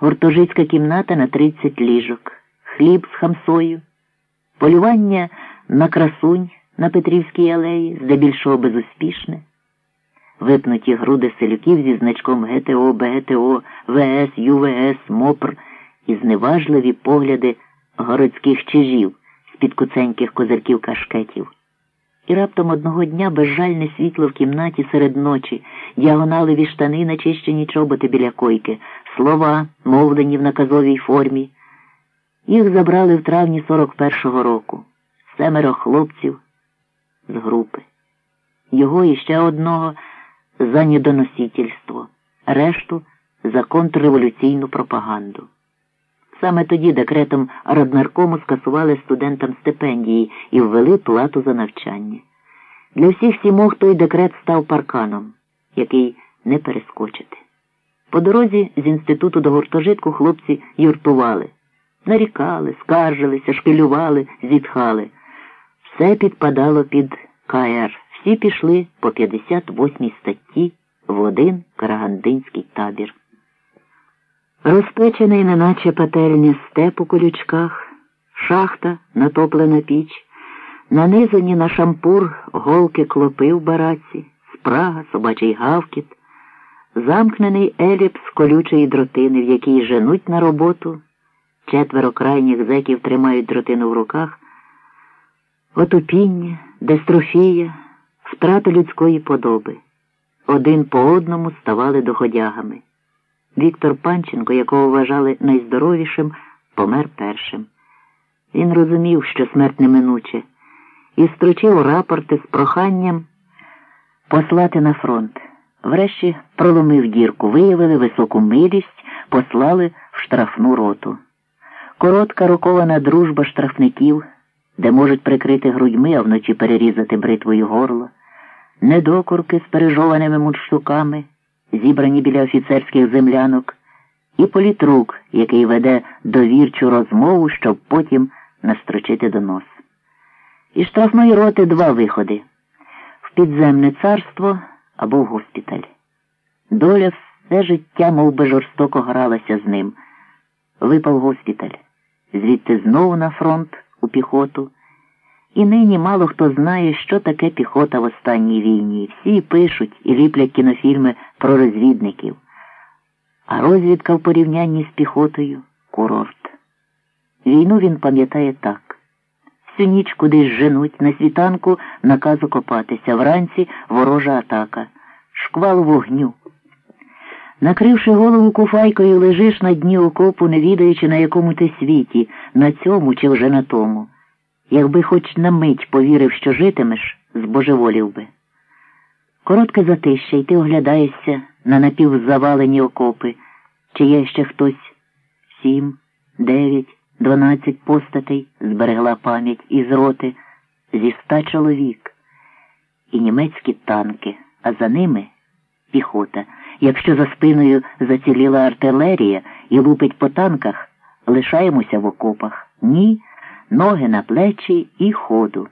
гуртожицька кімната на 30 ліжок, хліб з хамсою, полювання на красунь на Петрівській алеї, здебільшого безуспішне, випнуті груди селюків зі значком ГТО, БГТО, ВС, ЮВС, МОПР і зневажливі погляди городських чижів з-під куценьких козирків кашкетів. І раптом одного дня безжальне світло в кімнаті серед ночі, діагоналеві штани, начищені чоботи біля койки, слова, мовлені в наказовій формі. Їх забрали в травні 41-го року. Семеро хлопців з групи. Його і ще одного за недоносительство, решту за контрреволюційну пропаганду. Саме тоді декретом Раднаркому скасували студентам стипендії і ввели плату за навчання. Для всіх сімох той декрет став парканом, який не перескочити. По дорозі з інституту до гуртожитку хлопці юртували, нарікали, скаржилися, шкелювали, зітхали. Все підпадало під КР. Всі пішли по 58 статті в один карагандинський табір. Розпечений, неначе пательня степ у колючках, шахта, натоплена піч, нанизані на шампур голки клопи в бараці, спрага, собачий гавкіт, замкнений еліпс колючої дротини, в якій женуть на роботу, четверо крайніх зеків тримають дротину в руках, отупіння, дестрофія, втрата людської подоби. Один по одному ставали доходягами. Віктор Панченко, якого вважали найздоровішим, помер першим. Він розумів, що смерть неминуче, і строчив рапорти з проханням послати на фронт. Врешті проломив дірку, виявили високу милість, послали в штрафну роту. Коротка рокована дружба штрафників, де можуть прикрити грудьми, а вночі перерізати бритвою горло, недокурки з пережованими мундштуками зібрані біля офіцерських землянок, і політрук, який веде довірчу розмову, щоб потім настрочити донос. Із штрафної роти два виходи в підземне царство або в госпіталь. Доля все життя мов би, жорстоко гралася з ним. Випав госпіталь, звідти знову на фронт у піхоту. І нині мало хто знає, що таке піхота в останній війні. Всі пишуть і ліплять кінофільми про розвідників. А розвідка в порівнянні з піхотою курорт. Війну він пам'ятає так. Всю ніч кудись женуть, на світанку наказу копатися, вранці ворожа атака, шквал вогню. Накривши голову куфайкою, лежиш на дні окопу, не відаючи, на якому ти світі, на цьому чи вже на тому. Якби хоч на мить повірив, що житимеш, збожеволів би. Коротке затища, і ти оглядаєшся на напівзавалені окопи, чи є ще хтось сім, дев'ять, дванадцять постатей зберегла пам'ять із роти зі ста чоловік, і німецькі танки, а за ними піхота. Якщо за спиною заціліла артилерія і лупить по танках, лишаємося в окопах. Ні ноги на плечі і ходу.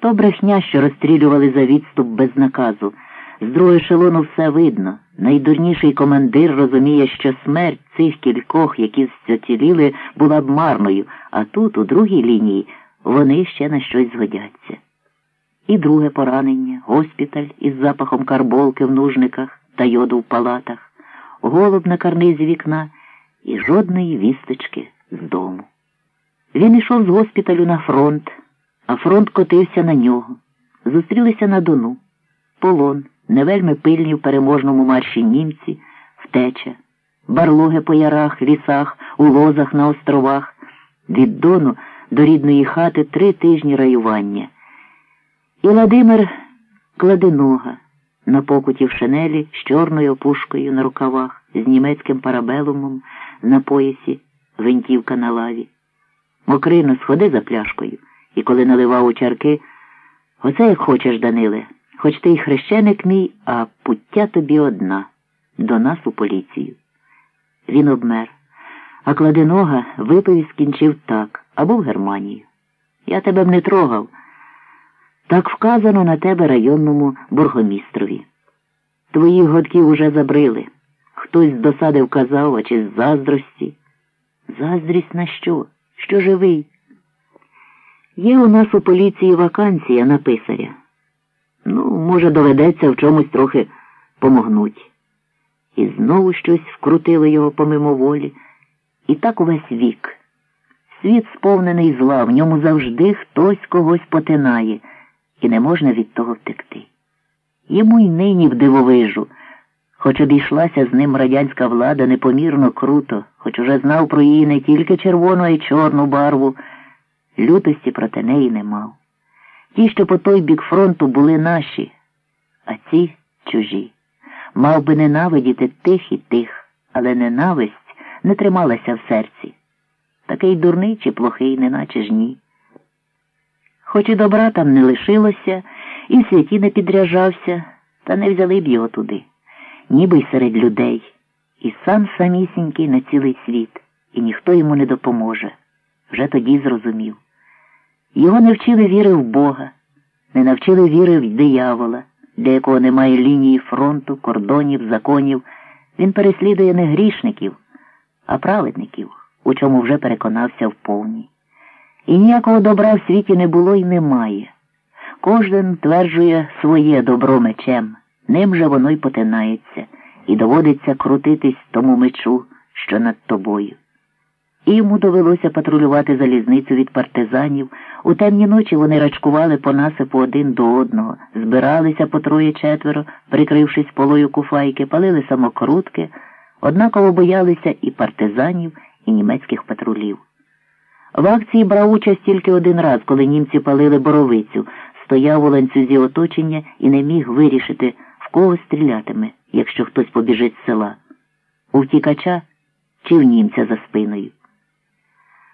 То брехня, що розстрілювали за відступ без наказу. З другого ешелону все видно. Найдурніший командир розуміє, що смерть цих кількох, які зціліли, була б марною, а тут, у другій лінії, вони ще на щось згодяться. І друге поранення, госпіталь із запахом карболки в нужниках та йоду в палатах, голуб на карнизі вікна і жодної вісточки з дому. Він йшов з госпіталю на фронт, а фронт котився на нього. Зустрілися на Дону. Полон, не вельми пильні в переможному марші німці, втеча, барлоги по ярах, лісах, у лозах на островах. Від Дону до рідної хати три тижні раювання. І Владимир кладенога на покуті в шинелі з чорною опушкою на рукавах, з німецьким парабелумом на поясі, винтівка на лаві. Мокрино сходи за пляшкою, і коли наливав у чарки, оце як хочеш, Даниле, хоч ти й хрещеник мій, а пуття тобі одна, до нас у поліцію. Він обмер, а кладенога випив і скінчив так, або в Германію. Я тебе б не трогав. Так вказано на тебе районному бургомістрові. Твоїх годків уже забрили. Хтось з досади вказав, а чи з заздрості. Заздрість на що? Що живий? Є у нас у поліції вакансія на писаря. Ну, може, доведеться в чомусь трохи помогнуть. І знову щось вкрутило його помимоволі. І так увесь вік. Світ сповнений зла, в ньому завжди хтось когось потинає, і не можна від того втекти. Йому й нині в дивовижу, хоч обійшлася з ним радянська влада непомірно круто, хоч уже знав про її не тільки червону, а й чорну барву, лютості проти неї не мав. Ті, що по той бік фронту були наші, а ці чужі. Мав би ненавидіти тих і тих, але ненависть не трималася в серці. Такий дурний чи плохий, неначе ж ні. Хоч і добра там не лишилося, і в святі не підряжався, та не взяли б його туди, ніби й серед людей, і сам самісінький на цілий світ, і ніхто йому не допоможе. Вже тоді зрозумів. Його не вчили віри в Бога, не навчили віри в диявола, для якого немає лінії фронту, кордонів, законів. Він переслідує не грішників, а праведників, у чому вже переконався вповні. І ніякого добра в світі не було і немає. Кожен тверджує своє добро мечем, ним же воно й потинається, і доводиться крутитись тому мечу, що над тобою. І йому довелося патрулювати залізницю від партизанів. У темні ночі вони рачкували по насипу один до одного, збиралися по троє-четверо, прикрившись полою куфайки, палили самокрутки, однаково боялися і партизанів, і німецьких патрулів. В акції брав участь тільки один раз, коли німці палили боровицю, стояв у ланцюзі оточення і не міг вирішити, в кого стрілятиме, якщо хтось побіжить з села. У втікача чи в німця за спиною.